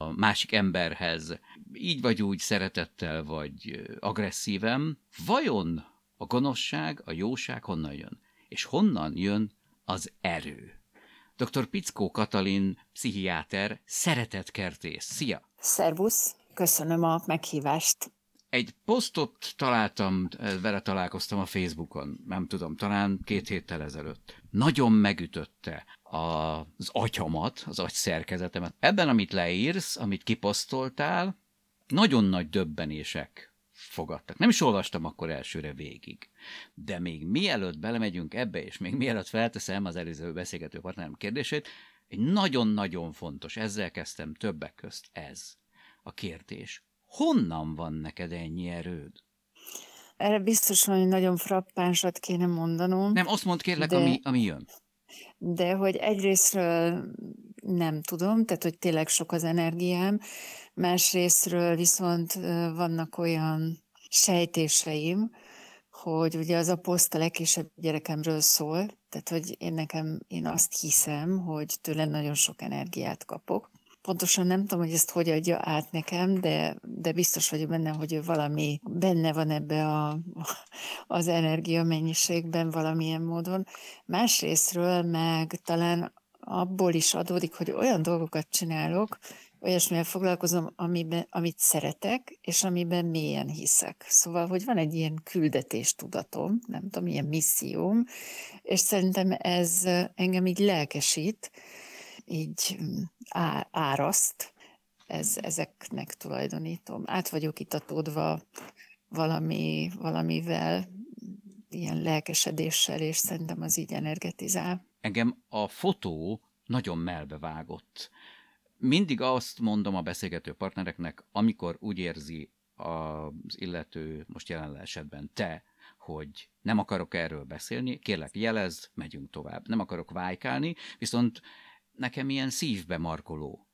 a másik emberhez, így vagy úgy szeretettel vagy agresszíven. Vajon a gonoszság, a jóság honnan jön? És honnan jön az erő? Dr. Pickó Katalin, pszichiáter, szeretetkertész. Szia! Szervusz, köszönöm a meghívást. Egy posztot találtam, vele találkoztam a Facebookon, nem tudom, talán két héttel ezelőtt. Nagyon megütötte az agyamat, az agy szerkezetemet. Ebben, amit leírsz, amit kiposztoltál, nagyon nagy döbbenések fogadtak. Nem is olvastam akkor elsőre végig. De még mielőtt belemegyünk ebbe, és még mielőtt felteszem az előző beszélgető partnerem kérdését, egy nagyon-nagyon fontos, ezzel kezdtem többek közt ez a kérdés. Honnan van neked ennyi erőd? Erre biztos, hogy nagyon frappánsat kéne mondanom. Nem, azt mondd kérlek, de, ami, ami jön. De hogy egyrésztről nem tudom, tehát hogy tényleg sok az energiám, másrésztről viszont vannak olyan sejtéseim, hogy ugye az a poszt a legkisebb gyerekemről szól, tehát hogy én nekem, én azt hiszem, hogy tőle nagyon sok energiát kapok, Pontosan nem tudom, hogy ezt hogy adja át nekem, de, de biztos vagyok benne, hogy ő valami benne van ebbe a, az energia mennyiségben valamilyen módon. Másrésztről meg talán abból is adódik, hogy olyan dolgokat csinálok, olyasmivel foglalkozom, amiben, amit szeretek, és amiben mélyen hiszek. Szóval, hogy van egy ilyen küldetéstudatom, nem tudom, ilyen misszióm, és szerintem ez engem így lelkesít, így mm, á, áraszt, ez, ezeknek tulajdonítom. Át vagyok itatódva valami, valamivel, ilyen lelkesedéssel, és szerintem az így energetizál. Engem a fotó nagyon melbevágott. Mindig azt mondom a beszélgető partnereknek, amikor úgy érzi az illető, most jelen esetben te, hogy nem akarok erről beszélni, kérlek jelezd, megyünk tovább. Nem akarok vájkálni, viszont nekem ilyen szívbe markoló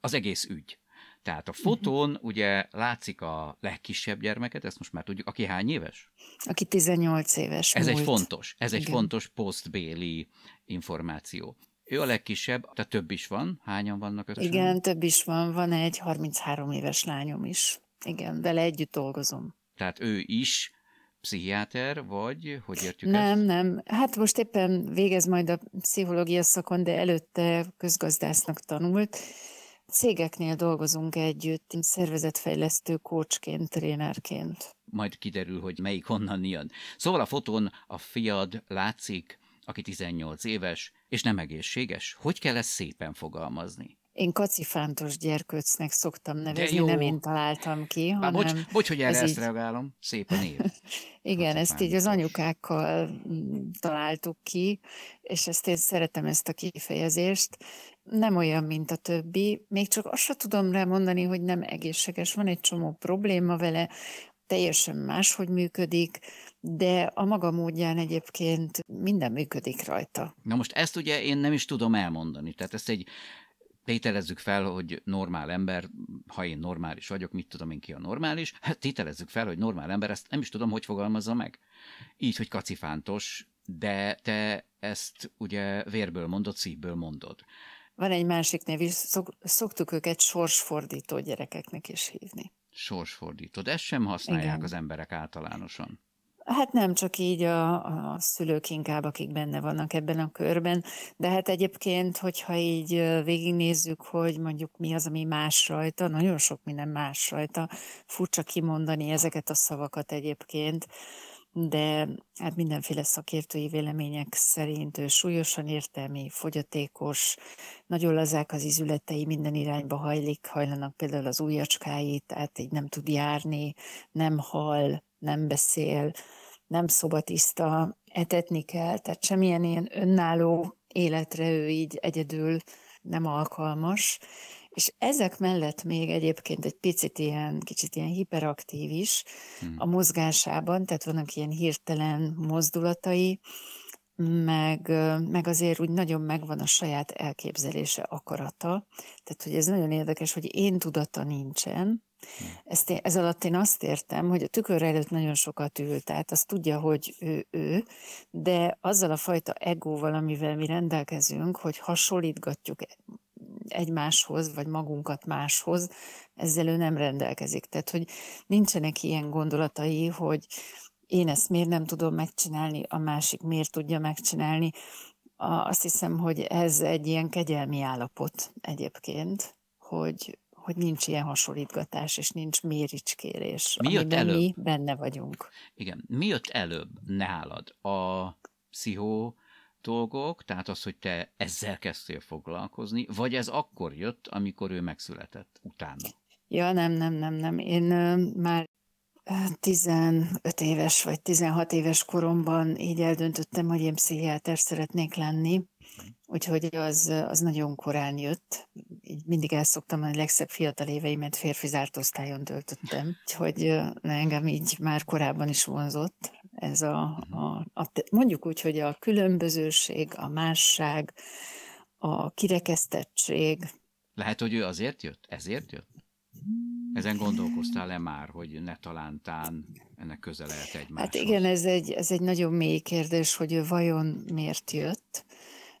az egész ügy. Tehát a mhm. fotón uh-huh. ugye látszik a legkisebb gyermeket, ezt most már tudjuk, aki hány éves? Aki 18 éves. Ez múlt. egy fontos, ez Igen. egy fontos posztbéli információ. Ő a legkisebb, tehát több is van. Hányan vannak összesen? Igen, több is van. Van egy 33 éves lányom is. Igen, vele együtt dolgozom. Tehát ő is pszichiáter, vagy hogy értjük Nem, ezt? nem. Hát most éppen végez majd a pszichológia szakon, de előtte közgazdásznak tanult. Cégeknél dolgozunk együtt, szervezetfejlesztő kócsként, trénerként. Majd kiderül, hogy melyik honnan jön. Szóval a fotón a fiad látszik, aki 18 éves, és nem egészséges. Hogy kell ezt szépen fogalmazni? Én kacifántos gyerkőcnek szoktam nevezni, nem én találtam ki, hanem... Bocs, bocs, hogy erre ezt így... reagálom, szépen név. Igen, ezt így az anyukákkal mm, találtuk ki, és ezt én szeretem ezt a kifejezést. Nem olyan, mint a többi, még csak azt sem tudom rá mondani, hogy nem egészséges, van egy csomó probléma vele, teljesen máshogy működik, de a maga módján egyébként minden működik rajta. Na most ezt ugye én nem is tudom elmondani, tehát ezt egy tételezzük fel, hogy normál ember, ha én normális vagyok, mit tudom én ki a normális, hát tételezzük fel, hogy normál ember, ezt nem is tudom, hogy fogalmazza meg. Így, hogy kacifántos, de te ezt ugye vérből mondod, szívből mondod. Van egy másik név is, szok, szoktuk őket sorsfordító gyerekeknek is hívni. Sorsfordító, de ezt sem használják Igen. az emberek általánosan. Hát nem csak így a, a szülők inkább, akik benne vannak ebben a körben, de hát egyébként, hogyha így végignézzük, hogy mondjuk mi az, ami más rajta, nagyon sok minden más rajta, furcsa kimondani ezeket a szavakat egyébként, de hát mindenféle szakértői vélemények szerint ő súlyosan értelmi, fogyatékos, nagyon lazák az izületei, minden irányba hajlik, hajlanak például az ujjacskáit, tehát így nem tud járni, nem hal, nem beszél, nem szobatiszta, etetni kell, tehát semmilyen ilyen önálló életre ő így egyedül nem alkalmas, És ezek mellett még egyébként egy picit ilyen, kicsit ilyen hiperaktív is hmm. a mozgásában, tehát vannak ilyen hirtelen mozdulatai, meg, meg azért úgy nagyon megvan a saját elképzelése, akarata. Tehát, hogy ez nagyon érdekes, hogy én tudata nincsen, ezt én, ez alatt én azt értem, hogy a tükör előtt nagyon sokat ül, tehát azt tudja, hogy ő ő, de azzal a fajta egóval, amivel mi rendelkezünk, hogy hasonlítgatjuk egymáshoz, vagy magunkat máshoz, ezzel ő nem rendelkezik. Tehát, hogy nincsenek ilyen gondolatai, hogy én ezt miért nem tudom megcsinálni, a másik miért tudja megcsinálni. Azt hiszem, hogy ez egy ilyen kegyelmi állapot egyébként, hogy, hogy nincs ilyen hasonlítgatás, és nincs méricskérés, mi jött előbb? mi benne vagyunk. Igen. Mi jött előbb nálad? A pszichó dolgok, tehát az, hogy te ezzel kezdtél foglalkozni, vagy ez akkor jött, amikor ő megszületett utána? Ja, nem, nem, nem, nem. Én ö, már 15 éves vagy 16 éves koromban így eldöntöttem, hogy én pszichiáter szeretnék lenni, úgyhogy az, az nagyon korán jött. Így mindig el szoktam, a legszebb fiatal éveimet férfi zárt osztályon töltöttem, úgyhogy engem így már korábban is vonzott ez a, a, a mondjuk úgy, hogy a különbözőség, a másság, a kirekesztettség. Lehet, hogy ő azért jött? Ezért jött? Ezen gondolkoztál-e már, hogy ne talántán ennek köze lehet egymáshoz? Hát igen, ez egy, ez egy nagyon mély kérdés, hogy ő vajon miért jött.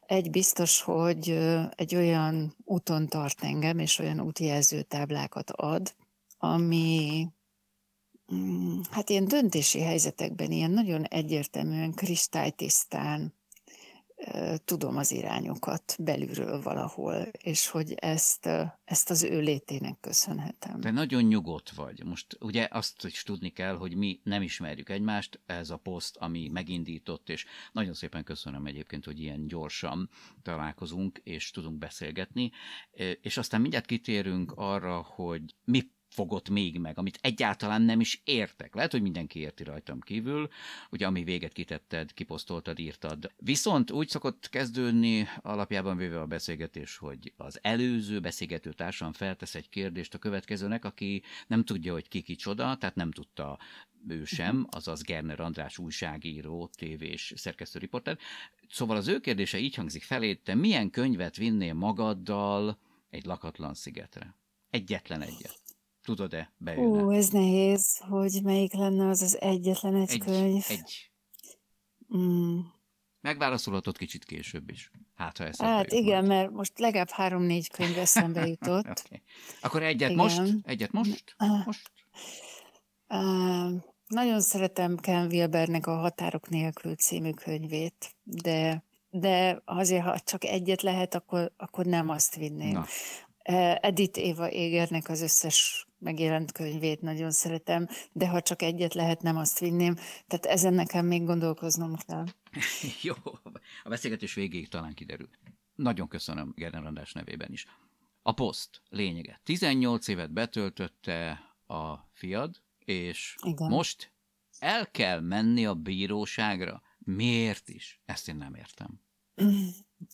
Egy biztos, hogy egy olyan úton tart engem, és olyan útjelző táblákat ad, ami mm, hát ilyen döntési helyzetekben ilyen nagyon egyértelműen, kristálytisztán tudom az irányokat belülről valahol, és hogy ezt, ezt az ő létének köszönhetem. De nagyon nyugodt vagy. Most ugye azt is tudni kell, hogy mi nem ismerjük egymást, ez a poszt, ami megindított, és nagyon szépen köszönöm egyébként, hogy ilyen gyorsan találkozunk, és tudunk beszélgetni, és aztán mindjárt kitérünk arra, hogy mi fogott még meg, amit egyáltalán nem is értek. Lehet, hogy mindenki érti rajtam kívül, ugye ami véget kitetted, kiposztoltad, írtad. Viszont úgy szokott kezdődni alapjában véve a beszélgetés, hogy az előző beszélgető társam feltesz egy kérdést a következőnek, aki nem tudja, hogy ki kicsoda, tehát nem tudta ő sem, azaz Gerner András újságíró, tévés szerkesztő riporter. Szóval az ő kérdése így hangzik felé, te milyen könyvet vinnél magaddal egy lakatlan szigetre? Egyetlen egyet. Tudod-e bejönne? Ó, ez nehéz, hogy melyik lenne az az egyetlen egy, egy könyv. Egy. Mm. Megválaszolhatod kicsit később is. Hát, ha eszembe Hát igen, majd. mert most legalább három-négy könyv eszembe jutott. okay. Akkor egyet igen. most? Egyet most? Uh, most? Uh, nagyon szeretem Ken Wilbernek a Határok nélkül című könyvét, de de azért, ha csak egyet lehet, akkor, akkor nem azt vinném. Na. Edith Éva Égernek az összes megjelent könyvét nagyon szeretem, de ha csak egyet lehet, nem azt vinném. Tehát ezen nekem még gondolkoznom kell. Jó, a beszélgetés végéig talán kiderül. Nagyon köszönöm András nevében is. A poszt lényege. 18 évet betöltötte a fiad, és Igen. most el kell menni a bíróságra. Miért is? Ezt én nem értem.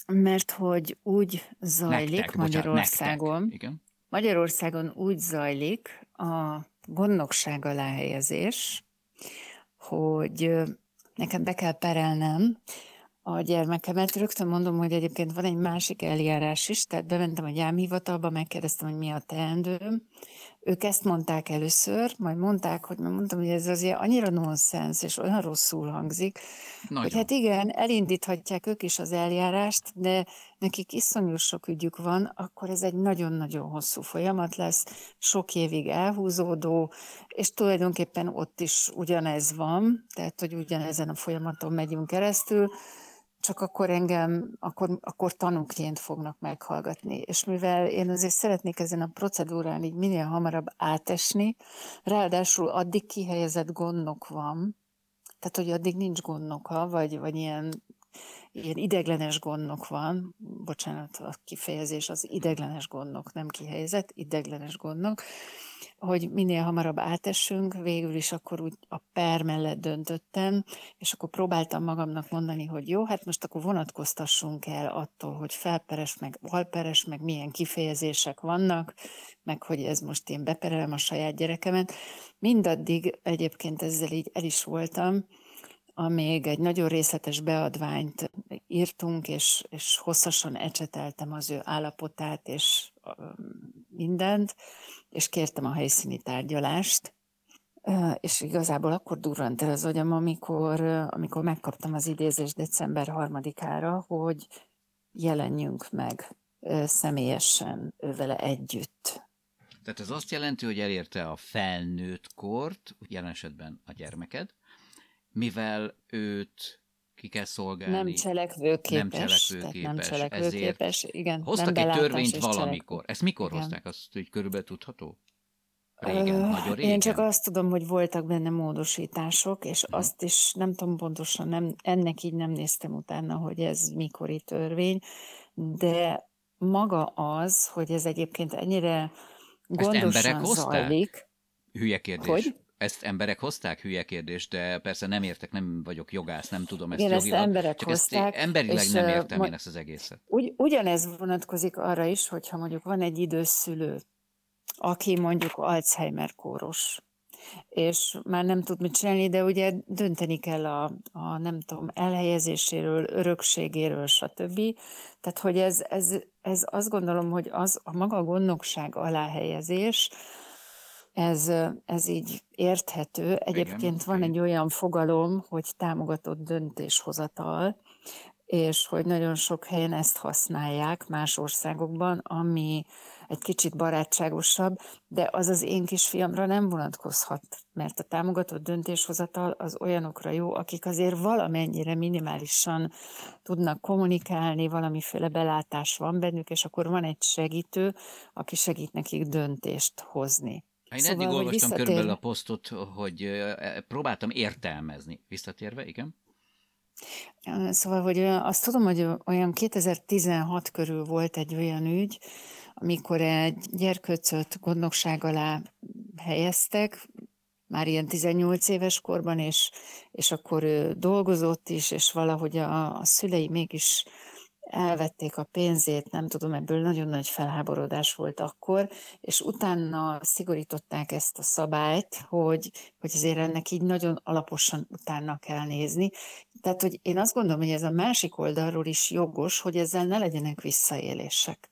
Mert hogy úgy zajlik nektek, Magyarországon, bocsánat, Igen. Magyarországon úgy zajlik a gondnokság alá helyezés, hogy nekem be kell perelnem a gyermekemet. Rögtön mondom, hogy egyébként van egy másik eljárás is, tehát bementem a gyámhivatalba, megkérdeztem, hogy mi a teendőm. Ők ezt mondták először, majd mondták, hogy mondtam, hogy ez azért annyira nonsens, és olyan rosszul hangzik, Nagyon. hogy hát igen, elindíthatják ők is az eljárást, de nekik iszonyú sok ügyük van, akkor ez egy nagyon-nagyon hosszú folyamat lesz, sok évig elhúzódó, és tulajdonképpen ott is ugyanez van, tehát hogy ugyanezen a folyamaton megyünk keresztül, csak akkor engem, akkor, akkor tanúként fognak meghallgatni. És mivel én azért szeretnék ezen a procedúrán így minél hamarabb átesni, ráadásul addig kihelyezett gondnok van, tehát hogy addig nincs gondnoka, vagy, vagy ilyen, ilyen ideglenes gondnok van, bocsánat, a kifejezés az ideglenes gondnok, nem kihelyezett, ideglenes gondnok, hogy minél hamarabb átessünk, végül is akkor úgy a per mellett döntöttem, és akkor próbáltam magamnak mondani, hogy jó, hát most akkor vonatkoztassunk el attól, hogy felperes, meg alperes, meg milyen kifejezések vannak, meg hogy ez most én beperelem a saját gyerekemet. Mindaddig egyébként ezzel így el is voltam, amíg egy nagyon részletes beadványt írtunk, és, és hosszasan ecseteltem az ő állapotát, és mindent, és kértem a helyszíni tárgyalást, és igazából akkor durrant el az agyam, amikor, amikor megkaptam az idézést december harmadikára, hogy jelenjünk meg személyesen vele együtt. Tehát ez azt jelenti, hogy elérte a felnőtt kort, jelen esetben a gyermeked, mivel őt ki kell szolgálni. Nem cselekvőképes. Nem cselekvőképes. Nem cselekvőképes, igen. Hoztak nem egy törvényt valamikor. Cselekvő. Ezt mikor igen. hozták? Azt hogy körülbelül tudható? Régen, Ö, nagyon régen. Én csak azt tudom, hogy voltak benne módosítások, és Mhm. azt is nem tudom pontosan, nem, ennek így nem néztem utána, hogy ez mikori törvény, de maga az, hogy ez egyébként ennyire emberek gondosan hozták? zajlik, Hülye kérdés. Hogy? Ezt emberek hozták? Hülye kérdés, de persze nem értek, nem vagyok jogász, nem tudom ezt Igen, ezt jogilag. emberek csak ezt hozták, emberileg és, nem értem ma- én ezt az egészet. Ugy, ugyanez vonatkozik arra is, hogyha mondjuk van egy idős szülő, aki mondjuk Alzheimer kóros, és már nem tud mit csinálni, de ugye dönteni kell a, a nem tudom, elhelyezéséről, örökségéről, stb. Tehát, hogy ez, ez, ez azt gondolom, hogy az a maga gondnokság aláhelyezés, ez, ez így érthető. Egyébként van oké. egy olyan fogalom, hogy támogatott döntéshozatal, és hogy nagyon sok helyen ezt használják más országokban, ami egy kicsit barátságosabb, de az az én kisfiamra nem vonatkozhat, mert a támogatott döntéshozatal az olyanokra jó, akik azért valamennyire minimálisan tudnak kommunikálni, valamiféle belátás van bennük, és akkor van egy segítő, aki segít nekik döntést hozni. Én Szóval, eddig olvastam visszatér- körülbelül a posztot, hogy ö, próbáltam értelmezni. Visszatérve, igen? Szóval, hogy azt tudom, hogy olyan 2016 körül volt egy olyan ügy, amikor egy gyerkőcöt gondnokság alá helyeztek, már ilyen 18 éves korban, és, és akkor ő dolgozott is, és valahogy a, a szülei mégis elvették a pénzét, nem tudom, ebből nagyon nagy felháborodás volt akkor, és utána szigorították ezt a szabályt, hogy, hogy azért ennek így nagyon alaposan utána kell nézni. Tehát, hogy én azt gondolom, hogy ez a másik oldalról is jogos, hogy ezzel ne legyenek visszaélések.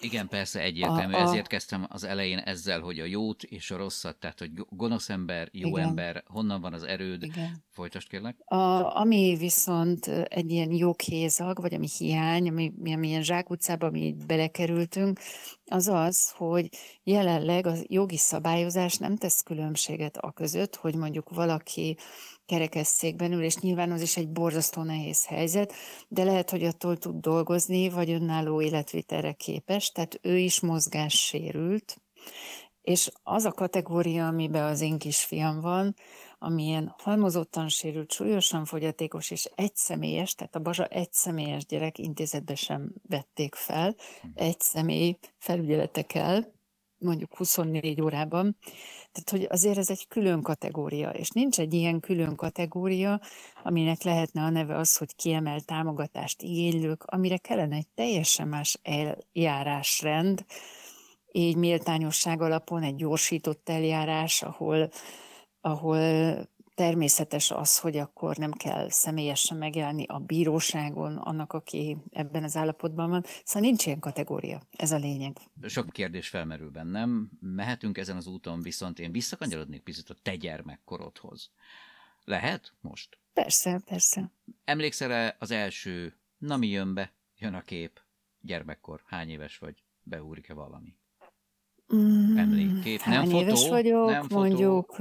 Igen, persze egyértelmű. A- a- Ezért kezdtem az elején ezzel, hogy a jót és a rosszat, tehát hogy gonosz ember, jó Igen. ember, honnan van az erőd. Igen. Folytasd kérlek. A, ami viszont egy ilyen joghézag, vagy ami hiány, ami, mi- ami ilyen zsákutcába mi így belekerültünk, az az, hogy jelenleg a jogi szabályozás nem tesz különbséget a között, hogy mondjuk valaki kerekesszékben ül, és nyilván az is egy borzasztó nehéz helyzet, de lehet, hogy attól tud dolgozni, vagy önálló életvitelre képes, tehát ő is mozgássérült, és az a kategória, amiben az én kisfiam van, amilyen halmozottan sérült, súlyosan fogyatékos és egyszemélyes, tehát a Bazsa egyszemélyes gyerek intézetbe sem vették fel, egy személy felügyelete kell, mondjuk 24 órában. Tehát, hogy azért ez egy külön kategória, és nincs egy ilyen külön kategória, aminek lehetne a neve az, hogy kiemelt támogatást igénylők, amire kellene egy teljesen más eljárásrend, így méltányosság alapon egy gyorsított eljárás, ahol, ahol természetes az, hogy akkor nem kell személyesen megjelenni a bíróságon annak, aki ebben az állapotban van. Szóval nincs ilyen kategória. Ez a lényeg. Sok kérdés felmerül bennem. Mehetünk ezen az úton, viszont én visszakanyarodnék picit a te gyermekkorodhoz. Lehet most? Persze, persze. Emlékszel-e az első, na mi jön be, jön a kép, gyermekkor, hány éves vagy, beúrik-e valami? Mm, Emlékkép, nem Hány fotó, éves vagyok, nem fotó. mondjuk...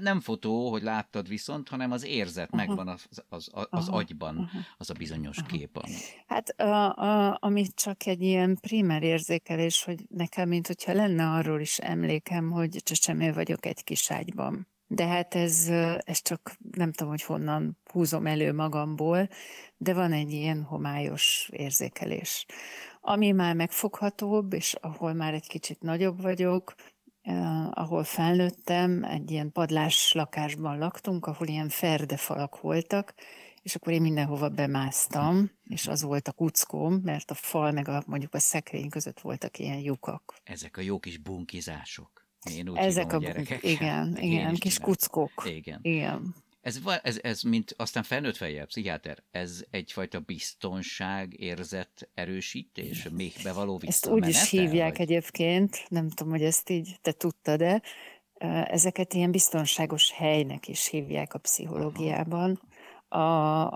Nem fotó, hogy láttad viszont, hanem az érzet Aha. megvan az, az, az, az Aha, agyban, aha. az a bizonyos Aha. kép. Ami. Hát, a, a, amit csak egy ilyen primer érzékelés, hogy nekem, mint hogyha lenne arról is emlékem, hogy csecsemő vagyok egy kis ágyban. De hát ez, ez csak nem tudom, hogy honnan húzom elő magamból, de van egy ilyen homályos érzékelés. Ami már megfoghatóbb, és ahol már egy kicsit nagyobb vagyok, ahol felnőttem, egy ilyen padlás lakásban laktunk, ahol ilyen ferdefalak voltak, és akkor én mindenhova bemásztam, és az volt a kuckóm, mert a fal meg a, mondjuk a szekrény között voltak ilyen lyukak. Ezek a jó kis bunkizások. Én úgy Ezek hívom, a, a bunk, igen, igen, kis csinál. Igen. igen. Ez, ez, ez, mint aztán felnőtt fejjel, pszichiáter, ez egyfajta biztonság érzett erősítés, még bevaló Ezt úgy is hívják vagy? egyébként, nem tudom, hogy ezt így te tudtad-e, ezeket ilyen biztonságos helynek is hívják a pszichológiában, a,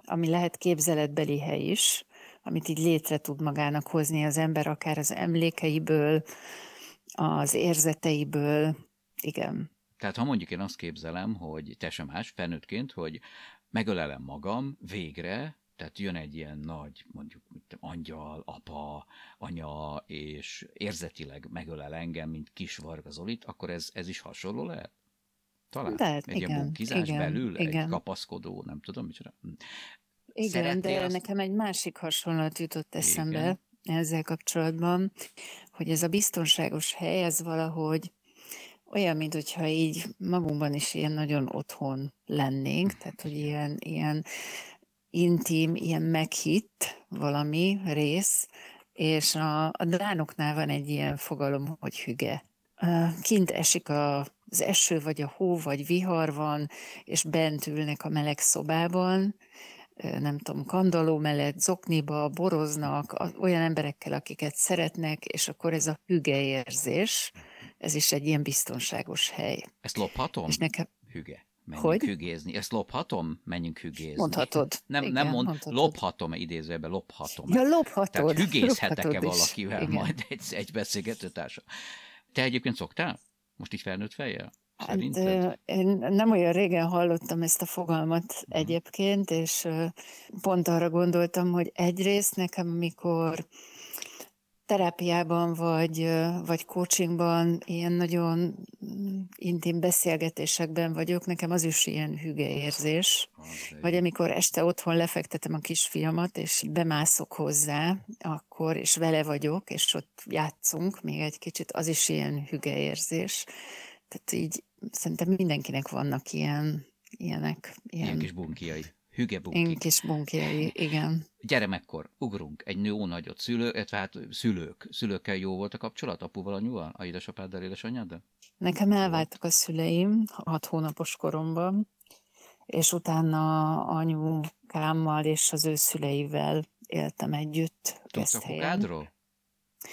ami lehet képzeletbeli hely is, amit így létre tud magának hozni az ember, akár az emlékeiből, az érzeteiből, igen. Tehát ha mondjuk én azt képzelem, hogy te sem más, felnőttként, hogy megölelem magam végre, tehát jön egy ilyen nagy, mondjuk angyal, apa, anya, és érzetileg megölel engem, mint kis Varga Zolit, akkor ez, ez is hasonló lehet? Talán? Lehet, egy igen, ilyen bunkizás igen, belül, igen. egy kapaszkodó, nem tudom, micsoda. Hm. Igen, Szeretnél de azt... nekem egy másik hasonlat jutott eszembe igen. ezzel kapcsolatban, hogy ez a biztonságos hely, ez valahogy olyan, mint hogyha így magunkban is ilyen nagyon otthon lennénk, tehát hogy ilyen, ilyen intim, ilyen meghitt valami rész, és a, a dánoknál van egy ilyen fogalom, hogy hüge. Kint esik a, az eső, vagy a hó, vagy vihar van, és bent ülnek a meleg szobában, nem tudom, kandaló mellett, zokniba, boroznak, olyan emberekkel, akiket szeretnek, és akkor ez a hüge érzés, ez is egy ilyen biztonságos hely. Ezt lophatom? És nekem... Hüge. Menjünk hogy? hügézni. Ezt lophatom? Menjünk hügézni. Mondhatod. Nem, Igen, nem mond, mondhatod. lophatom-e idézőben, lophatom. Ja, lophatod. Tehát hügészhetek-e valakivel Igen. majd egy, egy beszélgető társa. Te egyébként szoktál? Most így felnőtt fejjel? Hát, én nem olyan régen hallottam ezt a fogalmat uh-huh. egyébként, és pont arra gondoltam, hogy egyrészt nekem, amikor terápiában vagy, vagy coachingban ilyen nagyon mm, intim beszélgetésekben vagyok, nekem az is ilyen hüge érzés. Vagy amikor este otthon lefektetem a kisfiamat, és bemászok hozzá, akkor, és vele vagyok, és ott játszunk még egy kicsit, az is ilyen hüge érzés. Tehát így szerintem mindenkinek vannak ilyen, ilyenek. Ilyen, ilyen kis bunkiai. Hüge bunki. Ilyen kis bunkjai, igen. Gyermekkor, ugrunk, egy nő nagyot szülő, illetve hát szülők. Szülőkkel jó volt a kapcsolat, apuval, anyuval, a édesapáddal, édesanyáddal? Nekem elváltak a szüleim hat hónapos koromban, és utána anyukámmal és az ő szüleivel éltem együtt. Tudsz apukádról?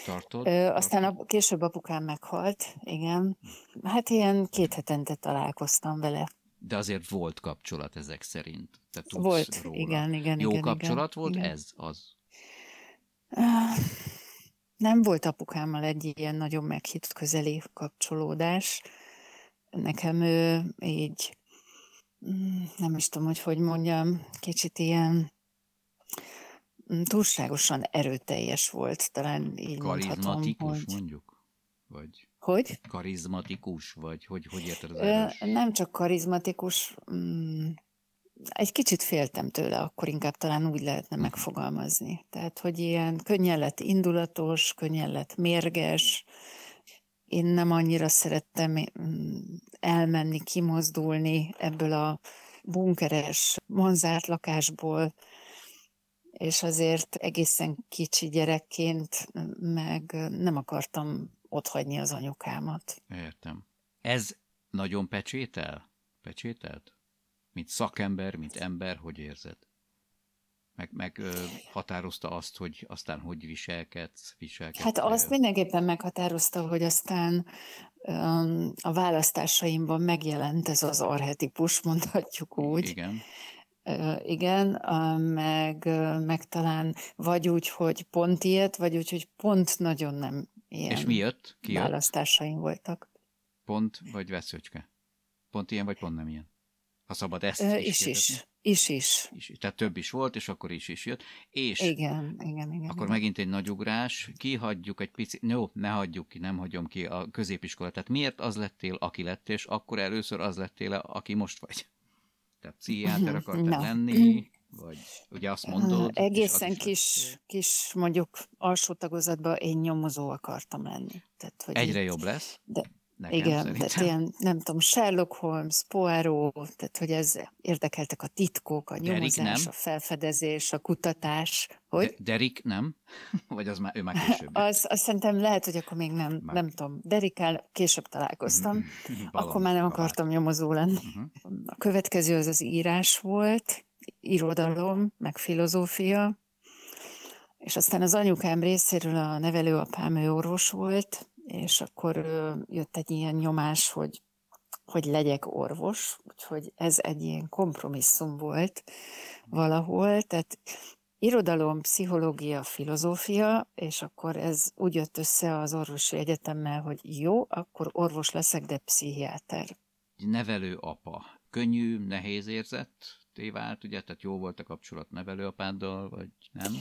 Tartod? Ö, aztán a, később apukám meghalt, igen. Hát ilyen két hetente találkoztam vele. De azért volt kapcsolat ezek szerint. Te tudsz volt, róla. igen, igen. Jó igen, kapcsolat igen, volt igen. ez, az? Nem volt apukámmal egy ilyen nagyon meghitt közeli kapcsolódás. Nekem ő így, mm, nem is tudom, hogy hogy mondjam, kicsit ilyen mm, túlságosan erőteljes volt, talán így Karizmatikus mondhatom, hogy... mondjuk? Vagy Hogy? karizmatikus? Vagy hogy, hogy érted az erős? Nem csak karizmatikus, mm, egy kicsit féltem tőle, akkor inkább talán úgy lehetne Mhm. megfogalmazni. Tehát, hogy ilyen könnyen lett indulatos, könnyen lett mérges, én nem annyira szerettem mm, elmenni, kimozdulni ebből a bunkeres, monzárt lakásból, és azért egészen kicsi gyerekként meg nem akartam otthagyni az anyukámat. Értem. Ez nagyon pecsétel? Pecsételt? Mint szakember, mint ember, hogy érzed? Meg, meg ö, határozta azt, hogy aztán hogy viselkedsz, viselkedsz. Hát azt mindenképpen meghatározta, hogy aztán um, a választásaimban megjelent ez az arhetipus, mondhatjuk úgy. Igen. Igen, meg, meg talán vagy úgy, hogy pont ilyet, vagy úgy, hogy pont nagyon nem ilyen És mi jött? Ki jött? választásaim voltak. Pont vagy veszőcske? Pont ilyen, vagy pont nem ilyen? Ha szabad ezt Uh, is is is, is is. Tehát több is volt, és akkor is is jött. És Igen, igen, igen. akkor igen. megint egy nagy ugrás, kihagyjuk egy picit, no, ne hagyjuk ki, nem hagyom ki a középiskolát. Tehát miért az lettél, aki lettél, és akkor először az lettél, aki most vagy? Tehát pszichiáter akartál lenni, vagy ugye azt mondod. és Egészen kis, kis, mondjuk alsó tagozatban én nyomozó akartam lenni. Tehát, hogy Egyre így- jobb lesz, De, nekem Igen, szerintem. tehát ilyen, nem tudom, Sherlock Holmes, Poirot, tehát hogy ez érdekeltek a titkok, a nyomozás, nem? a felfedezés, a kutatás. Hogy? De, Derek nem? Vagy az már, ő már később. Az, azt szerintem lehet, hogy akkor még nem, Már. nem tudom, Derikkel később találkoztam, akkor már nem akartam nyomozó lenni. Mhm. A következő az az írás volt, irodalom, meg filozófia, és aztán az anyukám részéről a nevelőapám ő orvos volt, és akkor jött egy ilyen nyomás, hogy, hogy legyek orvos, úgyhogy ez egy ilyen kompromisszum volt valahol, tehát irodalom, pszichológia, filozófia, és akkor ez úgy jött össze az orvosi egyetemmel, hogy jó, akkor orvos leszek, de pszichiáter. Nevelő apa. Könnyű, nehéz érzett vált, ugye? Tehát jó volt a kapcsolat nevelőapáddal, vagy nem?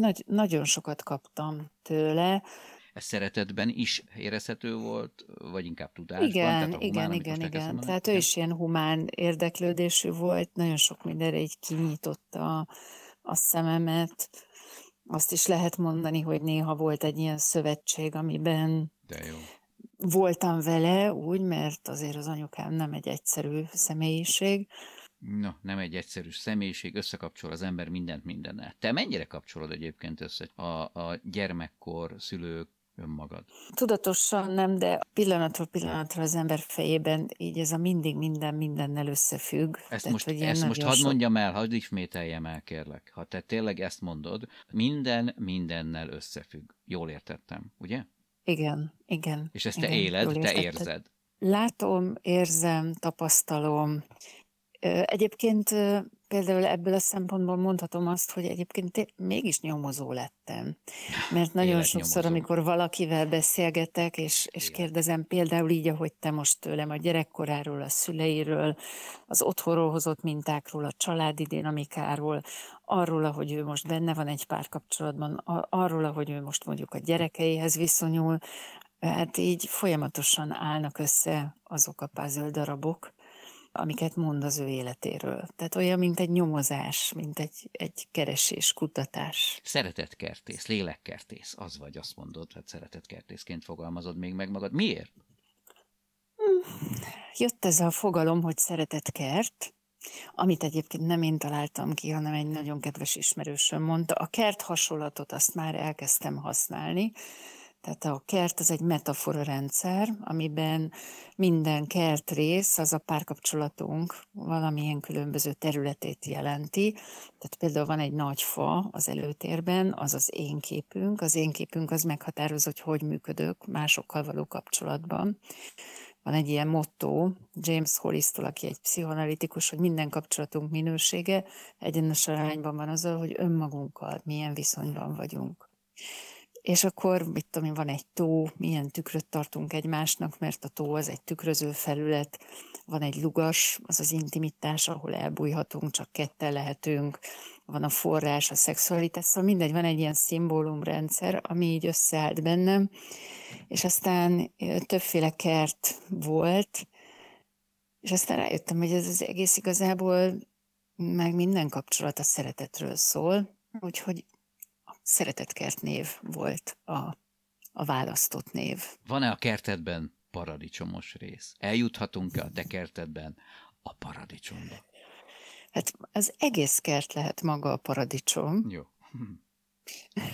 Nagy, nagyon sokat kaptam tőle. Ez szeretetben is érezhető volt, vagy inkább tudásban? Igen, Tehát a humán, igen, igen, igen. mondani? Tehát ő Igen. is ilyen humán érdeklődésű volt, nagyon sok mindenre így kinyitotta a szememet. Azt is lehet mondani, hogy néha volt egy ilyen szövetség, amiben De jó. voltam vele úgy, mert azért az anyukám nem egy egyszerű személyiség. No, nem egy egyszerű személyiség, összekapcsol az ember mindent mindennel. Te mennyire kapcsolod egyébként össze a, a gyermekkor, szülők, önmagad? Tudatosan nem, de pillanatról pillanatra az ember fejében így ez a mindig minden mindennel összefügg. Ezt Tehát, most, hogy ezt most hadd sok- mondjam el, hadd ismételjem el, kérlek. Ha te tényleg ezt mondod, minden mindennel összefügg. Jól értettem, ugye? Igen, igen. És ezt te igen, éled, jól te érzed. Látom, érzem, tapasztalom. Egyébként például ebből a szempontból mondhatom azt, hogy egyébként mégis nyomozó lettem. Mert nagyon sokszor, Életnyomozó. amikor valakivel beszélgetek, és, és kérdezem például így, ahogy te most tőlem, a gyerekkoráról, a szüleiről, az otthonról hozott mintákról, a családi dinamikáról, arról, ahogy ő most benne van egy párkapcsolatban, arról, ahogy ő most mondjuk a gyerekeihez viszonyul, hát így folyamatosan állnak össze azok a puzzle darabok, amiket mond az ő életéről. Tehát olyan, mint egy nyomozás, mint egy, egy keresés, kutatás. Szeretetkertész, lélekkertész, az vagy, azt mondod, hát szeretetkertészként fogalmazod még meg magad. Miért? Jött ez a fogalom, hogy szeretett kert, amit egyébként nem én találtam ki, hanem egy nagyon kedves ismerősöm mondta. A kert hasonlatot azt már elkezdtem használni, tehát a kert az egy metafora rendszer, amiben minden kert rész az a párkapcsolatunk valamilyen különböző területét jelenti. Tehát például van egy nagy fa az előtérben, az az én képünk. Az én képünk az meghatározza, hogy hogy működök másokkal való kapcsolatban. Van egy ilyen motto James Hollis-tól, aki egy pszichoanalitikus, hogy minden kapcsolatunk minősége egyenes arányban van azzal, hogy önmagunkkal milyen viszonyban vagyunk. És akkor, mit tudom én, van egy tó, milyen tükröt tartunk egymásnak, mert a tó az egy tükröző felület, van egy lugas, az az intimitás, ahol elbújhatunk, csak ketten lehetünk, van a forrás, a szexualitás, szóval mindegy, van egy ilyen szimbólumrendszer, ami így összeállt bennem, és aztán többféle kert volt, és aztán rájöttem, hogy ez az egész igazából meg minden kapcsolat a szeretetről szól, úgyhogy szeretetkert név volt a, a választott név. Van-e a kertedben paradicsomos rész? Eljuthatunk-e a te kertedben a paradicsomba? Hát az egész kert lehet maga a paradicsom. Jó.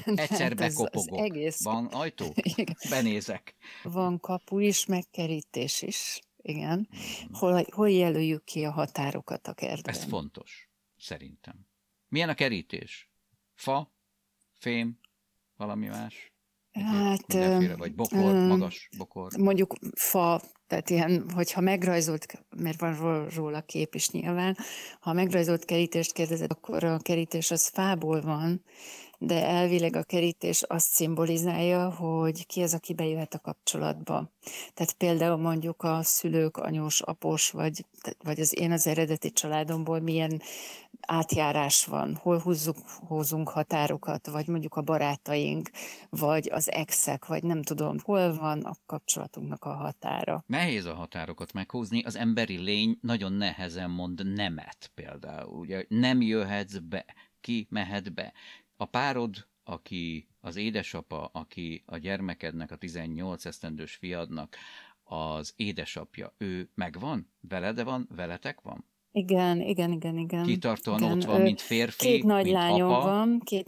Egyszer Tehát az- az bekopogok. egész- Van ajtó? Igen. Benézek. Van kapu is, meg kerítés is. Igen. Mhm. Hol, hol jelöljük ki a határokat a kertben? Ez fontos, szerintem. Milyen a kerítés? Fa? Fém? Valami más? Hát, mindenféle, vagy bokor, ö, magas bokor. mondjuk fa, tehát ilyen, hogyha megrajzolt, mert van ró- róla kép is nyilván, ha megrajzolt kerítést kérdezed, akkor a kerítés az fából van, de elvileg a kerítés azt szimbolizálja, hogy ki az, aki bejöhet a kapcsolatba. Tehát például mondjuk a szülők, anyós, após, vagy, vagy az én az eredeti családomból milyen átjárás van, hol húzzuk, húzunk határokat, vagy mondjuk a barátaink, vagy az exek, vagy nem tudom, hol van a kapcsolatunknak a határa. Nehéz a határokat meghúzni, az emberi lény nagyon nehezen mond nemet például. Ugye nem jöhetsz be, ki mehet be. A párod, aki az édesapa, aki a gyermekednek, a 18 esztendős fiadnak az édesapja, ő megvan? Veled van? Veletek van? Igen, igen, igen, igen. Kitartóan igen. ott van, mint férfi, Két nagy mint lányom apa. van, két,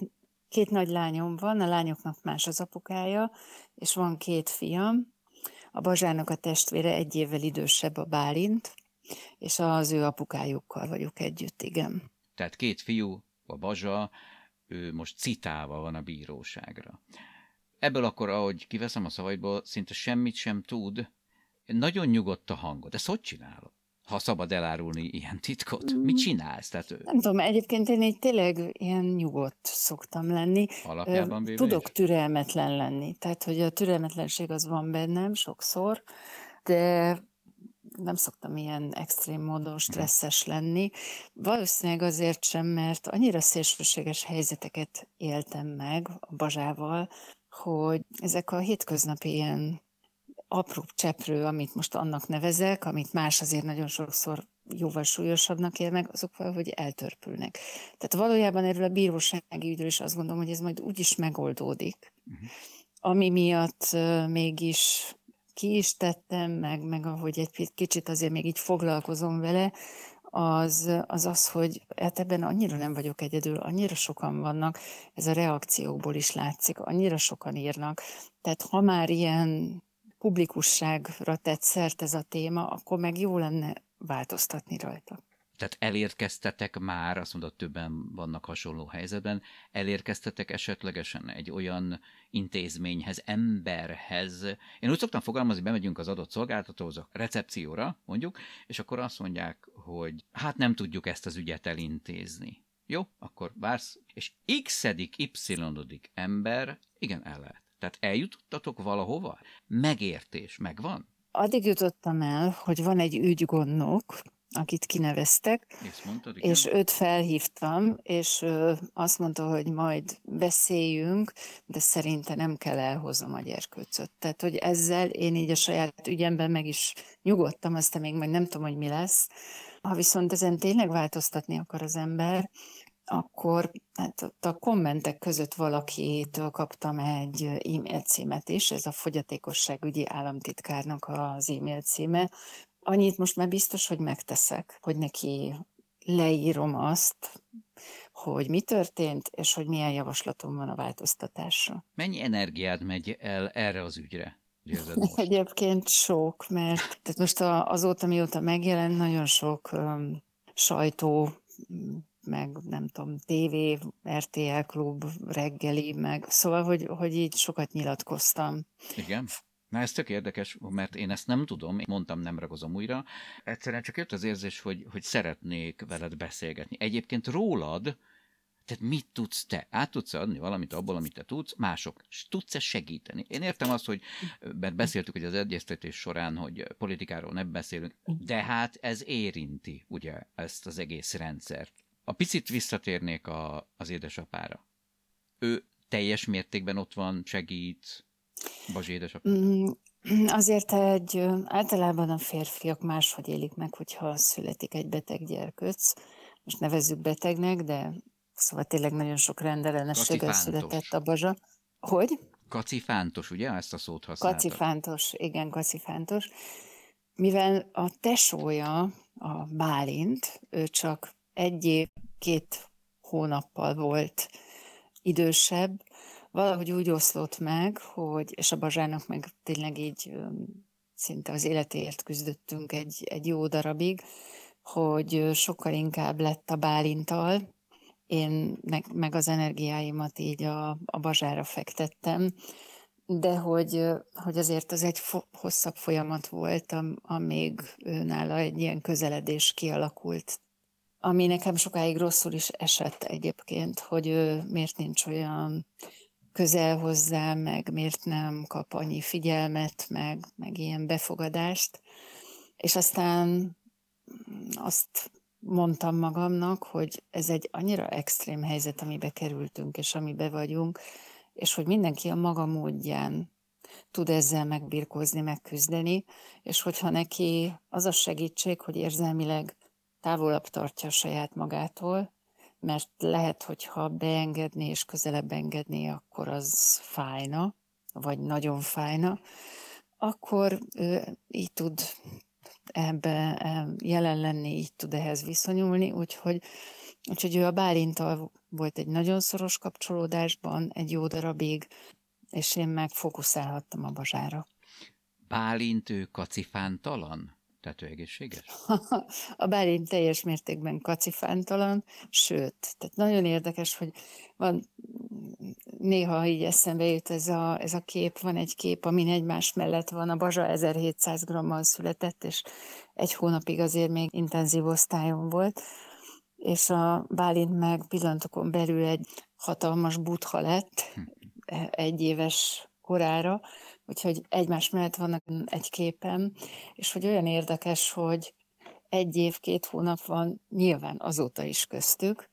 két nagy lányom van, a lányoknak más az apukája, és van két fiam. A Bazsának a testvére egy évvel idősebb a Bálint, és az ő apukájukkal vagyok együtt, igen. Tehát két fiú, a Bazsa, ő most citálva van a bíróságra. Ebből akkor, ahogy kiveszem a szavaidból, szinte semmit sem tud. Nagyon nyugodt a hangod. Ezt hogy csinálod? Ha szabad elárulni ilyen titkot. Mit csinálsz? Tehát ő Nem tudom, egyébként én így tényleg ilyen nyugodt szoktam lenni. alapjában véve Tudok is? türelmetlen lenni, tehát hogy a türelmetlenség az van bennem sokszor, de nem szoktam ilyen extrém módon stresszes lenni. Valószínűleg azért sem, mert annyira szélsőséges helyzeteket éltem meg a Bazsával, hogy ezek a hétköznapi ilyen apró cseprő, amit most annak nevezek, amit más azért nagyon sokszor jóval súlyosabbnak él meg, azok valahogy eltörpülnek. Tehát valójában erről a bírósági ügyről is azt gondolom, hogy ez majd úgyis megoldódik. Mhm. Ami miatt mégis ki is tettem, meg, meg ahogy egy kicsit azért még így foglalkozom vele, az, az az, hogy hát ebben annyira nem vagyok egyedül, annyira sokan vannak, ez a reakciókból is látszik, annyira sokan írnak. Tehát ha már ilyen publikusságra tett szert ez a téma, akkor meg jó lenne változtatni rajta. Tehát elérkeztetek már, azt mondod, többen vannak hasonló helyzetben, elérkeztetek esetlegesen egy olyan intézményhez, emberhez. Én úgy szoktam fogalmazni, bemegyünk az adott szolgáltatóhoz, a recepcióra, mondjuk, és akkor azt mondják, hogy hát nem tudjuk ezt az ügyet elintézni. Jó, akkor vársz, és x-edik, y-odik ember, igen, el lehet. Tehát eljutottatok valahova? Megértés, megvan? Addig jutottam el, hogy van egy ügygondnok, akit kineveztek, És mondtad, igen? és őt felhívtam, és azt mondta, hogy majd beszéljünk, de szerinte nem kell elhoznom a gyerkőcöt. Tehát, hogy ezzel én így a saját ügyemben meg is nyugodtam, aztán még majd nem tudom, hogy mi lesz. Ha viszont ezen tényleg változtatni akar az ember, akkor hát ott a kommentek között valakitől kaptam egy e-mail címet is, ez a fogyatékosságügyi államtitkárnak az e-mail címe. Annyit most már biztos, hogy megteszek, hogy neki leírom azt, hogy mi történt, és hogy milyen javaslatom van a változtatásra. Mennyi energiád megy el erre az ügyre? Egyébként sok, mert tehát most a, azóta, mióta megjelent, nagyon sok um, sajtó, meg nem tudom, TV, RTL klub, reggeli, meg szóval, hogy, hogy így sokat nyilatkoztam. Igen? Na ez tök érdekes, mert én ezt nem tudom, mondtam, nem ragozom újra. Egyszerűen csak jött az érzés, hogy, hogy szeretnék veled beszélgetni. Egyébként rólad, tehát mit tudsz te? Át tudsz adni valamit abból, amit te tudsz, mások? Tudsz-e segíteni? Én értem azt, hogy, mert beszéltük hogy az egyeztetés során, hogy politikáról nem beszélünk, de hát ez érinti, ugye, ezt az egész rendszert. A picit visszatérnék a, az édesapára. Ő teljes mértékben ott van, segít, Bazsi édesapja. Mm, Azért egy, általában a férfiak máshogy élik meg, hogyha születik egy beteg gyerkőc. Most nevezzük betegnek, de szóval tényleg nagyon sok rendellenességgel született a bazsa. Hogy? Kacifántos, ugye? Ezt a szót használta. Kacifántos, igen, kacifántos. Mivel a tesója, a Bálint, ő csak egy év, két hónappal volt idősebb, valahogy úgy oszlott meg, hogy, és a Bazsának meg tényleg így szinte az életéért küzdöttünk egy, egy jó darabig, hogy sokkal inkább lett a Bálintal, én meg, meg az energiáimat így a, a Bazsára fektettem, de hogy, hogy azért az egy fo- hosszabb folyamat volt, am, amíg nála egy ilyen közeledés kialakult. Ami nekem sokáig rosszul is esett egyébként, hogy ő miért nincs olyan közel hozzá, meg miért nem kap annyi figyelmet, meg, meg ilyen befogadást. És aztán azt mondtam magamnak, hogy ez egy annyira extrém helyzet, amibe kerültünk, és amibe vagyunk, és hogy mindenki a maga módján tud ezzel megbirkózni, megküzdeni, és hogyha neki az a segítség, hogy érzelmileg távolabb tartja saját magától, mert lehet, hogyha beengedni és közelebb engedni, akkor az fájna, vagy nagyon fájna, akkor ő így tud ebbe jelen lenni, így tud ehhez viszonyulni, úgyhogy, úgyhogy ő a Bálintal volt egy nagyon szoros kapcsolódásban egy jó darabig, és én meg fókuszálhattam a bazsára. Bálint ő kacifántalan? Tehát ő egészséges? a Bálint teljes mértékben kacifántalan, sőt, tehát nagyon érdekes, hogy van néha így eszembe jut ez a, ez a kép, van egy kép, amin egymás mellett van, a Bazsa 1700 grammal született, és egy hónapig azért még intenzív osztályon volt, és a Bálint meg pillantokon belül egy hatalmas butha lett, hm. egy éves korára, úgyhogy egymás mellett vannak egy képen, és hogy olyan érdekes, hogy egy év, két hónap van nyilván azóta is köztük.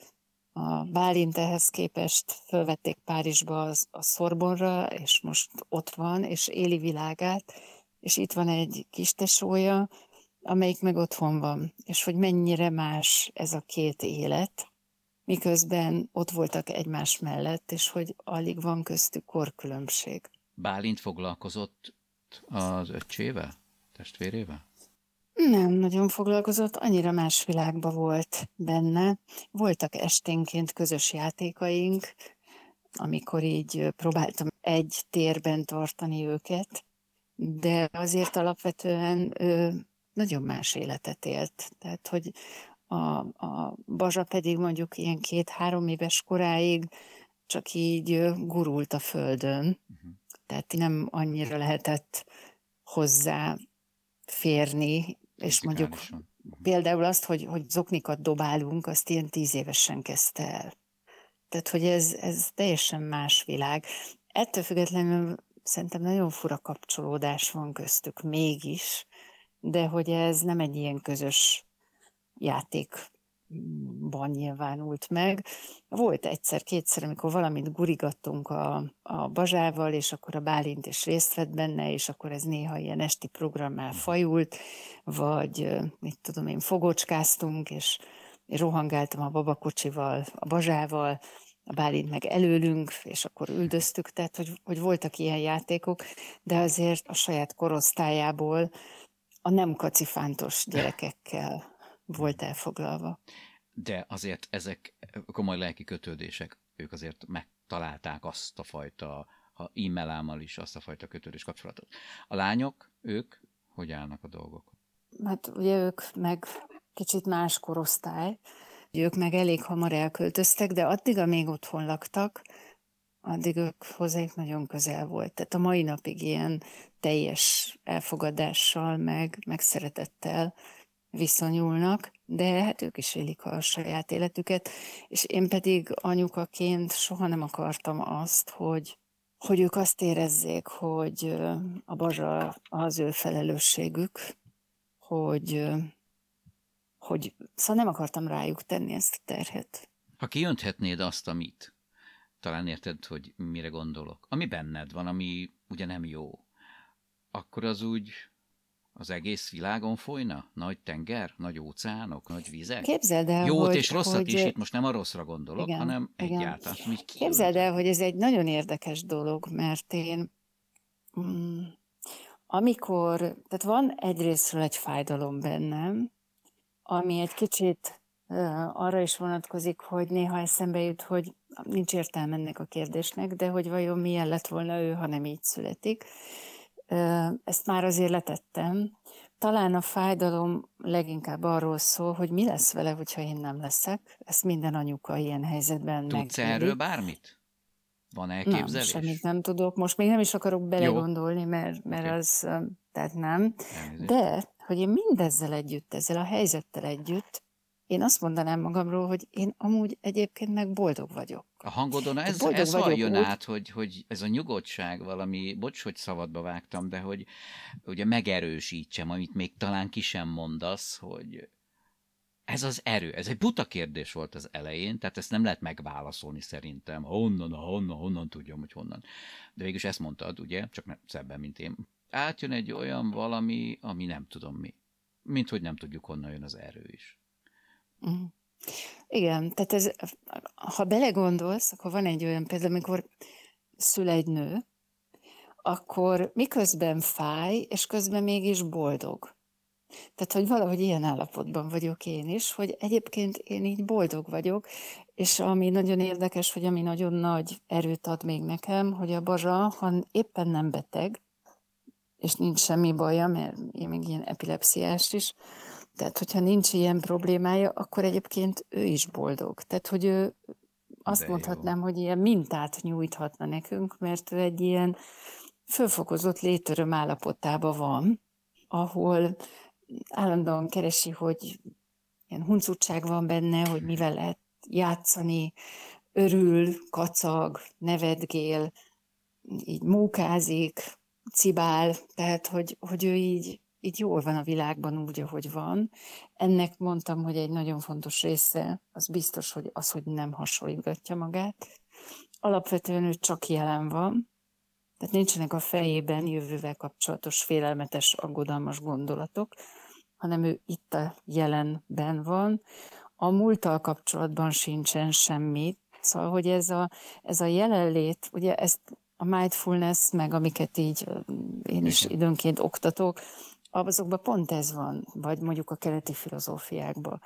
A Bálint ehhez képest fölvették Párizsba az, a Szorbonra, és most ott van, és éli világát, és itt van egy kis tesója, amelyik meg otthon van, és hogy mennyire más ez a két élet, miközben ott voltak egymás mellett, és hogy alig van köztük korkülönbség. Bálint foglalkozott az öccsével, testvérével? Nem nagyon foglalkozott, annyira más világba volt benne. Voltak esténként közös játékaink, amikor így próbáltam egy térben tartani őket, de azért alapvetően ő nagyon más életet élt. Tehát, hogy a, a Bazsa pedig mondjuk ilyen két-három éves koráig csak így gurult a földön. Uh-huh tehát nem annyira lehetett hozzá férni, és mondjuk például azt, hogy, hogy zoknikat dobálunk, azt ilyen tíz évesen kezdte el. Tehát, hogy ez, ez teljesen más világ. Ettől függetlenül szerintem nagyon fura kapcsolódás van köztük mégis, de hogy ez nem egy ilyen közös játék ban nyilvánult meg. Volt egyszer-kétszer, amikor valamit gurigattunk a, a Bazsával, és akkor a Bálint is részt vett benne, és akkor ez néha ilyen esti programmá fajult, vagy mit tudom én, fogocskáztunk, és én rohangáltam a babakocsival, a Bazsával, a Bálint meg előlünk, és akkor üldöztük, tehát hogy, hogy voltak ilyen játékok, de azért a saját korosztályából a nem kacifántos gyerekekkel volt elfoglalva. De azért ezek komoly lelki kötődések, ők azért megtalálták azt a fajta, ha e-mailámmal is azt a fajta kötődés kapcsolatot. A lányok, ők hogy állnak a dolgok? Hát ugye ők meg kicsit más korosztály, ők meg elég hamar elköltöztek, de addig, amíg otthon laktak, addig ők hozzájuk nagyon közel volt. Tehát a mai napig ilyen teljes elfogadással, meg, meg szeretettel viszonyulnak, de hát ők is élik a saját életüket, és én pedig anyukaként soha nem akartam azt, hogy, hogy ők azt érezzék, hogy a bazsa az ő felelősségük, hogy, hogy szóval nem akartam rájuk tenni ezt a terhet. Ha kijönthetnéd azt, amit, talán érted, hogy mire gondolok, ami benned van, ami ugye nem jó, akkor az úgy az egész világon folyna? Nagy tenger, nagy óceánok, nagy vizek? Képzeld el, Jót hogy, és rosszat hogy... is, itt most nem a rosszra gondolok, igen, hanem igen. egyáltalán. Hogy Képzeld el, hogy ez egy nagyon érdekes dolog, mert én mm, amikor, tehát van egyrésztről egy fájdalom bennem, ami egy kicsit arra is vonatkozik, hogy néha eszembe jut, hogy nincs értelme ennek a kérdésnek, de hogy vajon milyen lett volna ő, ha nem így születik ezt már azért letettem. Talán a fájdalom leginkább arról szól, hogy mi lesz vele, hogyha én nem leszek. Ezt minden anyuka ilyen helyzetben Tudsz megéli. erről bármit? Van elképzelés? Nem, semmit nem tudok. Most még nem is akarok belegondolni, mert, mert okay. az, tehát nem. De, hogy én mindezzel együtt, ezzel a helyzettel együtt, én azt mondanám magamról, hogy én amúgy egyébként meg boldog vagyok. A hangodon ez, ez van jön úgy. át, hogy, hogy ez a nyugodtság valami, bocs, hogy szabadba vágtam, de hogy ugye megerősítsem, amit még talán ki sem mondasz, hogy ez az erő, ez egy buta kérdés volt az elején, tehát ezt nem lehet megválaszolni szerintem, honnan, honnan, honnan tudjam, hogy honnan. De végülis ezt mondtad, ugye, csak nem szebben, mint én. Átjön egy olyan valami, ami nem tudom mi. Mint hogy nem tudjuk, honnan jön az erő is. Uh-huh. Igen, tehát ez, ha belegondolsz, akkor van egy olyan példa, amikor szül egy nő, akkor miközben fáj, és közben mégis boldog. Tehát, hogy valahogy ilyen állapotban vagyok én is, hogy egyébként én így boldog vagyok, és ami nagyon érdekes, hogy ami nagyon nagy erőt ad még nekem, hogy a Bazsa, ha éppen nem beteg, és nincs semmi baja, mert én még ilyen epilepsziás is, tehát hogyha nincs ilyen problémája, akkor egyébként ő is boldog. Tehát, hogy ő azt mondhatnám, hogy ilyen mintát nyújthatna nekünk, mert ő egy ilyen fölfokozott létöröm állapotában van, ahol állandóan keresi, hogy ilyen huncutság van benne, hogy mivel lehet játszani, örül, kacag, nevetgél, így mókázik, cibál, tehát hogy, hogy ő így, így jól van a világban úgy, ahogy van. Ennek mondtam, hogy egy nagyon fontos része, az biztos, hogy az, hogy nem hasonlítgatja magát. Alapvetően ő csak jelen van, tehát nincsenek a fejében jövővel kapcsolatos félelmetes, aggodalmas gondolatok, hanem ő itt a jelenben van. A múlttal kapcsolatban sincsen semmi. Szóval, hogy ez a, ez a jelenlét, ugye ezt a mindfulness, meg amiket így én is időnként oktatok, azokban pont ez van, vagy mondjuk a keleti filozófiákban.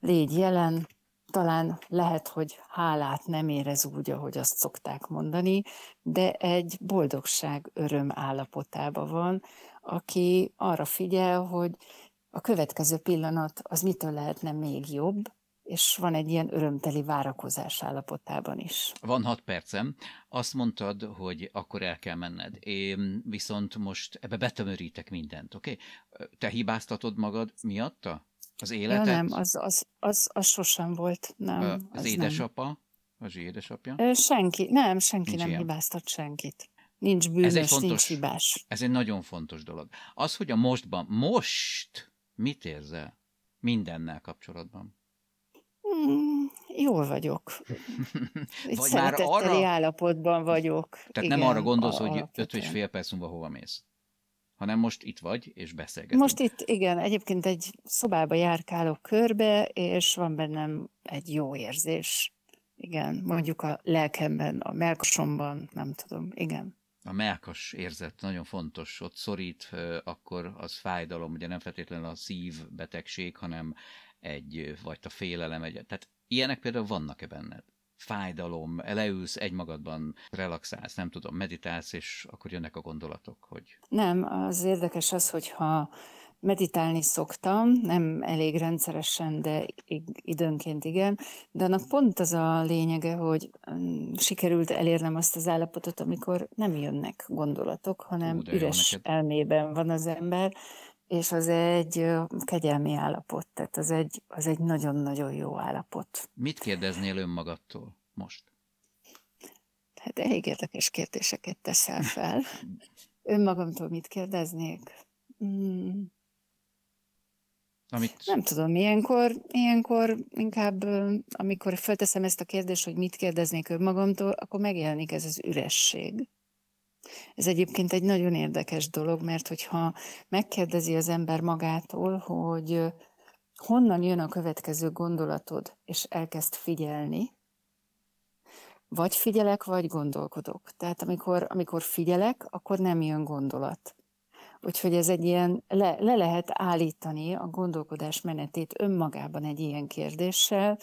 Légy jelen, talán lehet, hogy hálát nem érez úgy, ahogy azt szokták mondani, de egy boldogság, öröm állapotában van, aki arra figyel, hogy a következő pillanat az mitől lehetne még jobb, és van egy ilyen örömteli várakozás állapotában is. Van hat percem. Azt mondtad, hogy akkor el kell menned. Én viszont most ebbe betömörítek mindent, oké? Okay? Te hibáztatod magad miatta? Az életet? Ja, nem, az, az, az, az sosem volt. Nem, az, az édesapa? Nem. Az édesapja? Senki, nem, senki Nincs nem ilyen. hibáztat senkit. Nincs bűnös, ez egy fontos, nincs hibás. Ez egy nagyon fontos dolog. Az, hogy a mostban, most mit érzel mindennel kapcsolatban? Jól vagyok. Egy Vagy már arra... állapotban vagyok. Tehát Igen, nem arra gondolsz, hogy öt és fél perc múlva hova mész? hanem most itt vagy, és beszélgetünk. Most itt, igen, egyébként egy szobába járkálok körbe, és van bennem egy jó érzés. Igen, mondjuk a lelkemben, a melkosomban, nem tudom, igen. A melkas érzet nagyon fontos, ott szorít, akkor az fájdalom, ugye nem feltétlenül a szívbetegség, hanem egy a félelem, egy, tehát ilyenek például vannak-e benned? fájdalom, leülsz egymagadban, relaxálsz, nem tudom, meditálsz, és akkor jönnek a gondolatok, hogy... Nem, az érdekes az, hogyha meditálni szoktam, nem elég rendszeresen, de időnként igen, de annak pont az a lényege, hogy mm, sikerült elérnem azt az állapotot, amikor nem jönnek gondolatok, hanem Ú, üres elmében van az ember, és az egy kegyelmi állapot, tehát az egy, az egy nagyon-nagyon jó állapot. Mit kérdeznél önmagadtól most? Hát elég érdekes kérdéseket teszel fel. Önmagamtól mit kérdeznék? Hmm. Amit... Nem tudom, ilyenkor, ilyenkor inkább, amikor felteszem ezt a kérdést, hogy mit kérdeznék önmagamtól, akkor megjelenik ez az üresség. Ez egyébként egy nagyon érdekes dolog, mert hogyha megkérdezi az ember magától, hogy honnan jön a következő gondolatod, és elkezd figyelni, vagy figyelek, vagy gondolkodok. Tehát amikor, amikor figyelek, akkor nem jön gondolat. Úgyhogy ez egy ilyen, le, le lehet állítani a gondolkodás menetét önmagában egy ilyen kérdéssel,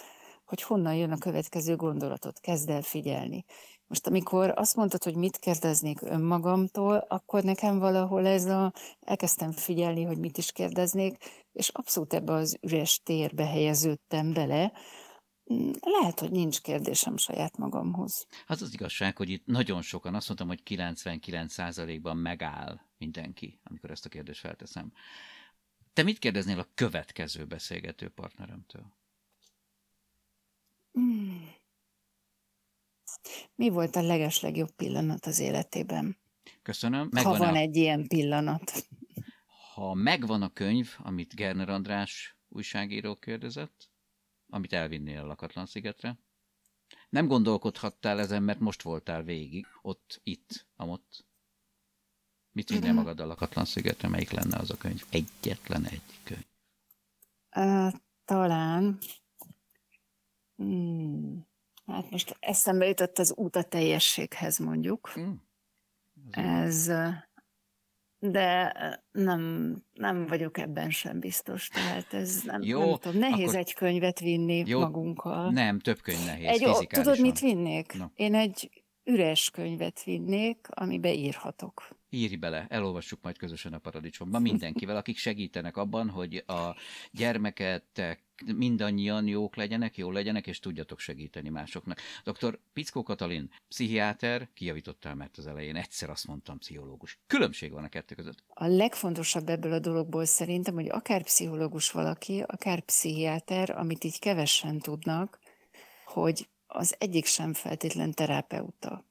hogy honnan jön a következő gondolatot, kezd el figyelni. Most amikor azt mondtad, hogy mit kérdeznék önmagamtól, akkor nekem valahol ez a, elkezdtem figyelni, hogy mit is kérdeznék, és abszolút ebbe az üres térbe helyeződtem bele, lehet, hogy nincs kérdésem saját magamhoz. Az az igazság, hogy itt nagyon sokan, azt mondtam, hogy 99%-ban megáll mindenki, amikor ezt a kérdést felteszem. Te mit kérdeznél a következő beszélgető partneremtől? Hmm. Mi volt a legeslegjobb pillanat az életében? Köszönöm. Megvan ha van a... egy ilyen pillanat. Ha megvan a könyv, amit Gerner András újságíró kérdezett, amit elvinnél a Lakatlan szigetre, nem gondolkodhattál ezen, mert most voltál végig, ott, itt, amott. Mit vinnél magad a Lakatlan szigetre? Melyik lenne az a könyv? Egyetlen egy könyv. Uh, talán Hmm. Hát most eszembe jutott az út a teljességhez mondjuk. Hmm. Ez, de nem, nem vagyok ebben sem biztos, tehát ez nem, Jó, nem tudom, nehéz akkor- egy könyvet vinni Jó, magunkkal. Nem, több könyv nehéz, egy, tudod, mit vinnék? Na. Én egy üres könyvet vinnék, amibe írhatok. Írj bele, elolvassuk majd közösen a paradicsomban mindenkivel, akik segítenek abban, hogy a gyermeketek mindannyian jók legyenek, jól legyenek, és tudjatok segíteni másoknak. Dr. Pickó Katalin, pszichiáter, kijavítottál, mert az elején egyszer azt mondtam pszichológus. Különbség van a kettő között. A legfontosabb ebből a dologból szerintem, hogy akár pszichológus valaki, akár pszichiáter, amit így kevesen tudnak, hogy az egyik sem feltétlen terapeuta.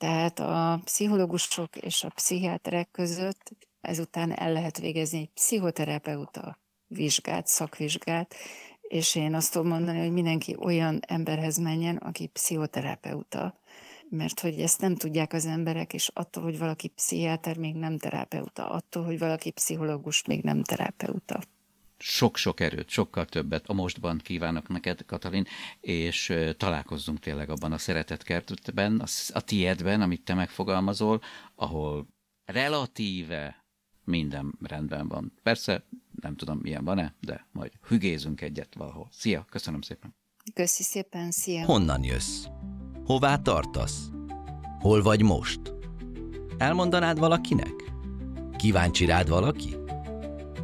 Tehát a pszichológusok és a pszichiáterek között ezután el lehet végezni egy pszichoterapeuta vizsgát, szakvizsgát, és én azt tudom mondani, hogy mindenki olyan emberhez menjen, aki pszichoterapeuta, mert hogy ezt nem tudják az emberek, és attól, hogy valaki pszichiáter, még nem terapeuta, attól, hogy valaki pszichológus, még nem terapeuta. Sok-sok erőt, sokkal többet a mostban kívánok neked, Katalin, és találkozzunk tényleg abban a szeretetkertben, a, sz- a tiédben, amit te megfogalmazol, ahol relatíve minden rendben van. Persze, nem tudom, milyen van-e, de majd hügézünk egyet valahol. Szia, köszönöm szépen. Köszi szépen, szia! Honnan jössz? Hová tartasz? Hol vagy most? Elmondanád valakinek? Kíváncsi rád valaki?